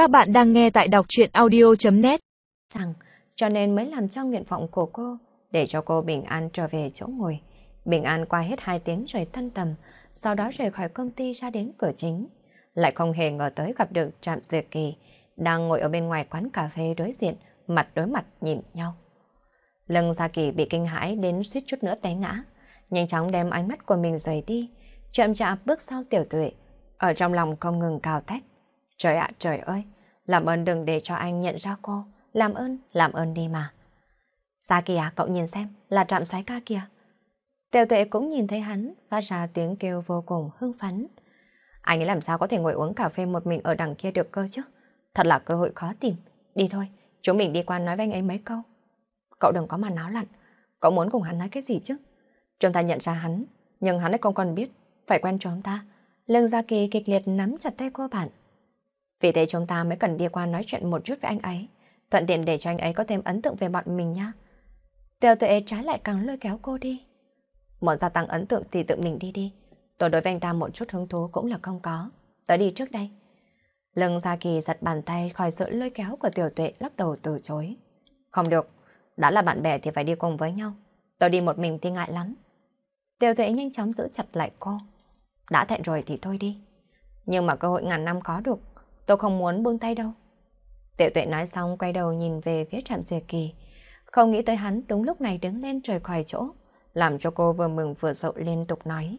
Các bạn đang nghe tại đọc truyện audio.net Rằng, cho nên mới làm cho nguyện vọng của cô, để cho cô bình an trở về chỗ ngồi. Bình an qua hết hai tiếng rồi tân tầm, sau đó rời khỏi công ty ra đến cửa chính. Lại không hề ngờ tới gặp được Trạm Diệt Kỳ, đang ngồi ở bên ngoài quán cà phê đối diện, mặt đối mặt nhìn nhau. Lưng Gia Kỳ bị kinh hãi đến suýt chút nữa té ngã, nhanh chóng đem ánh mắt của mình rời đi, chậm chạp bước sau tiểu tuệ, ở trong lòng không ngừng cào thét. Trời ạ trời ơi, làm ơn đừng để cho anh nhận ra cô, làm ơn, làm ơn đi mà. Gia Kỳ à, cậu nhìn xem, là trạm xoáy ca kìa. Tiểu tuệ cũng nhìn thấy hắn, phát ra tiếng kêu vô cùng hưng phấn. Anh ấy làm sao có thể ngồi uống cà phê một mình ở đằng kia được cơ chứ? Thật là cơ hội khó tìm. Đi thôi, chúng mình đi qua nói với anh ấy mấy câu. Cậu đừng có mà náo loạn. Cậu muốn cùng hắn nói cái gì chứ? Chúng ta nhận ra hắn, nhưng hắn ấy không còn biết. Phải quen cho chúng ta. Lương Gia Kỳ kịch liệt nắm chặt tay cô bạn. Vì thế chúng ta mới cần đi qua nói chuyện một chút với anh ấy. Thuận tiện để cho anh ấy có thêm ấn tượng về bọn mình nha. Tiểu tuệ trái lại càng lôi kéo cô đi. Muốn gia tăng ấn tượng thì tự mình đi đi. Tôi đối với anh ta một chút hứng thú cũng là không có. Tới đi trước đây. Lưng Gia Kỳ giật bàn tay khỏi sự lôi kéo của tiểu tuệ lắc đầu từ chối. Không được, đã là bạn bè thì phải đi cùng với nhau. Tôi đi một mình thì ngại lắm. Tiểu tuệ nhanh chóng giữ chặt lại cô. Đã thẹn rồi thì thôi đi. Nhưng mà cơ hội ngàn năm có được, tôi không muốn buông tay đâu. Tiểu tuệ nói xong quay đầu nhìn về phía trạm diệt kỳ. Không nghĩ tới hắn đúng lúc này đứng lên rời khỏi chỗ, làm cho cô vừa mừng vừa sợ liên tục nói.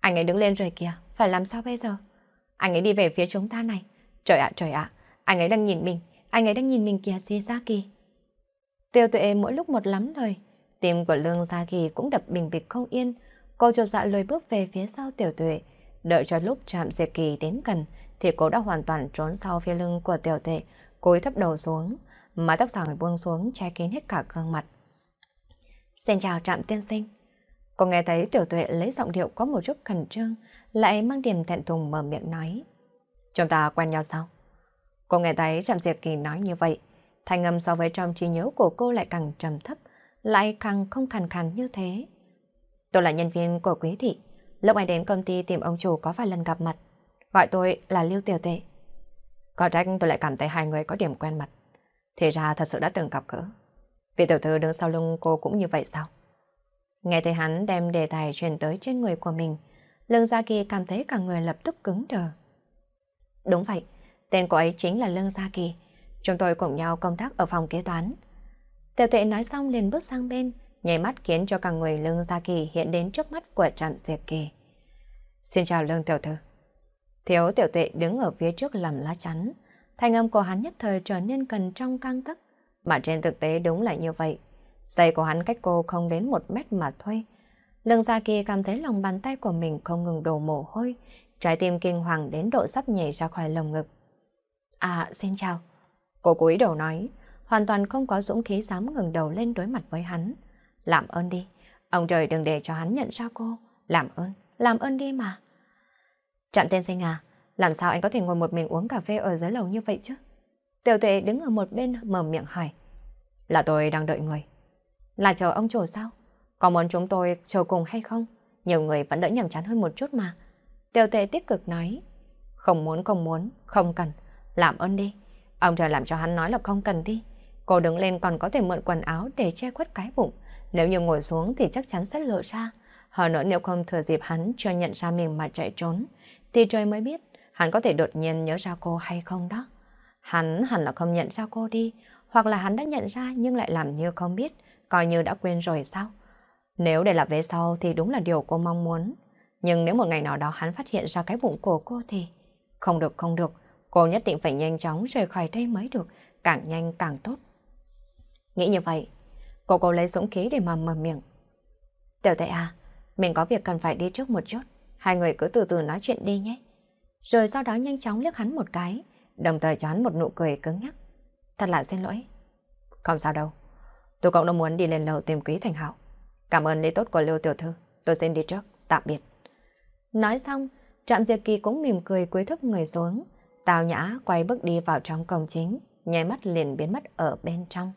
Anh ấy đứng lên rồi kìa, phải làm sao bây giờ? Anh ấy đi về phía chúng ta này. Trời ạ, trời ạ, anh ấy đang nhìn mình, anh ấy đang nhìn mình kìa si Gia Kỳ. Tiêu tuệ mỗi lúc một lắm lời, tim của Lương Gia Kỳ cũng đập bình bịch không yên. Cô cho dạ lùi bước về phía sau tiểu tuệ, đợi cho lúc Trạm diệt kỳ đến gần thì cô đã hoàn toàn trốn sau phía lưng của tiểu tuệ, cúi thấp đầu xuống, mái tóc dài buông xuống che kín hết cả gương mặt. Xin chào trạm tiên sinh. Cô nghe thấy tiểu tuệ lấy giọng điệu có một chút khẩn trương, lại mang điểm thẹn thùng mở miệng nói. Chúng ta quen nhau sao? Cô nghe thấy Trạm Diệt Kỳ nói như vậy, thanh âm so với trong trí nhớ của cô lại càng trầm thấp, lại càng không khàn khàn như thế. Tôi là nhân viên của Quý Thị, lúc anh đến công ty tìm ông chủ có vài lần gặp mặt, gọi tôi là Lưu Tiểu Tệ. Có trách tôi lại cảm thấy hai người có điểm quen mặt. Thì ra thật sự đã từng gặp gỡ. Vị tiểu thư đứng sau lưng cô cũng như vậy sao? Nghe thấy hắn đem đề tài truyền tới trên người của mình, Lương Gia Kỳ cảm thấy cả người lập tức cứng đờ. Đúng vậy, tên của ấy chính là Lương Gia Kỳ. Chúng tôi cùng nhau công tác ở phòng kế toán. Tiểu tuệ nói xong liền bước sang bên, nhảy mắt khiến cho cả người Lương Gia Kỳ hiện đến trước mắt của Trạm Diệp Kỳ. Xin chào Lương Tiểu Thư. Thiếu Tiểu Tuệ đứng ở phía trước làm lá chắn. Thanh âm của hắn nhất thời trở nên cần trong căng tức. mà trên thực tế đúng là như vậy. Giày của hắn cách cô không đến một mét mà thôi. Lương Gia Kỳ cảm thấy lòng bàn tay của mình không ngừng đổ mồ hôi, trái tim kinh hoàng đến độ sắp nhảy ra khỏi lồng ngực. À, xin chào. Cô cúi đầu nói, hoàn toàn không có dũng khí dám ngừng đầu lên đối mặt với hắn. Làm ơn đi, ông trời đừng để cho hắn nhận ra cô. Làm ơn, làm ơn đi mà. Trạm tên sinh à, làm sao anh có thể ngồi một mình uống cà phê ở dưới lầu như vậy chứ? Tiểu tuệ đứng ở một bên mở miệng hỏi. Là tôi đang đợi người. Là chờ ông chủ sao? Có muốn chúng tôi chờ cùng hay không? Nhiều người vẫn đỡ nhầm chán hơn một chút mà. Tiểu tuệ tích cực nói. Không muốn không muốn, không cần. Làm ơn đi. Ông trời làm cho hắn nói là không cần đi. Cô đứng lên còn có thể mượn quần áo để che khuất cái bụng. Nếu như ngồi xuống thì chắc chắn sẽ lộ ra. Hơn nữa nếu không thừa dịp hắn chưa nhận ra mình mà chạy trốn, thì trời mới biết hắn có thể đột nhiên nhớ ra cô hay không đó. Hắn hẳn là không nhận ra cô đi, hoặc là hắn đã nhận ra nhưng lại làm như không biết, coi như đã quên rồi sao? Nếu để là về sau thì đúng là điều cô mong muốn. Nhưng nếu một ngày nào đó hắn phát hiện ra cái bụng của cô thì... Không được, không được. Cô nhất định phải nhanh chóng rời khỏi đây mới được. Càng nhanh càng tốt. Nghĩ như vậy, cô cô lấy dũng khí để mà mở miệng. Tiểu tệ à, mình có việc cần phải đi trước một chút. Hai người cứ từ từ nói chuyện đi nhé. Rồi sau đó nhanh chóng liếc hắn một cái, đồng thời cho hắn một nụ cười cứng nhắc. Thật là xin lỗi. Không sao đâu. Tôi cũng đã muốn đi lên lầu tìm quý thành hạo. Cảm ơn lễ tốt của Lưu Tiểu Thư. Tôi xin đi trước. Tạm biệt. Nói xong, Trạm Diệp Kỳ cũng mỉm cười cúi thấp người xuống. Tào Nhã quay bước đi vào trong cổng chính, nháy mắt liền biến mất ở bên trong.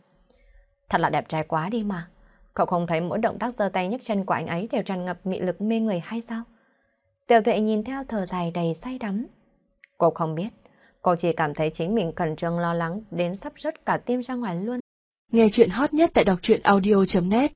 Thật là đẹp trai quá đi mà. Cậu không thấy mỗi động tác giơ tay nhấc chân của anh ấy đều tràn ngập mị lực mê người hay sao? Tiểu tuệ nhìn theo thở dài đầy say đắm. Cô không biết, Cô chỉ cảm thấy chính mình cẩn trương lo lắng đến sắp rớt cả tim ra ngoài luôn. Nghe chuyện hot nhất tại đọc truyện audio.net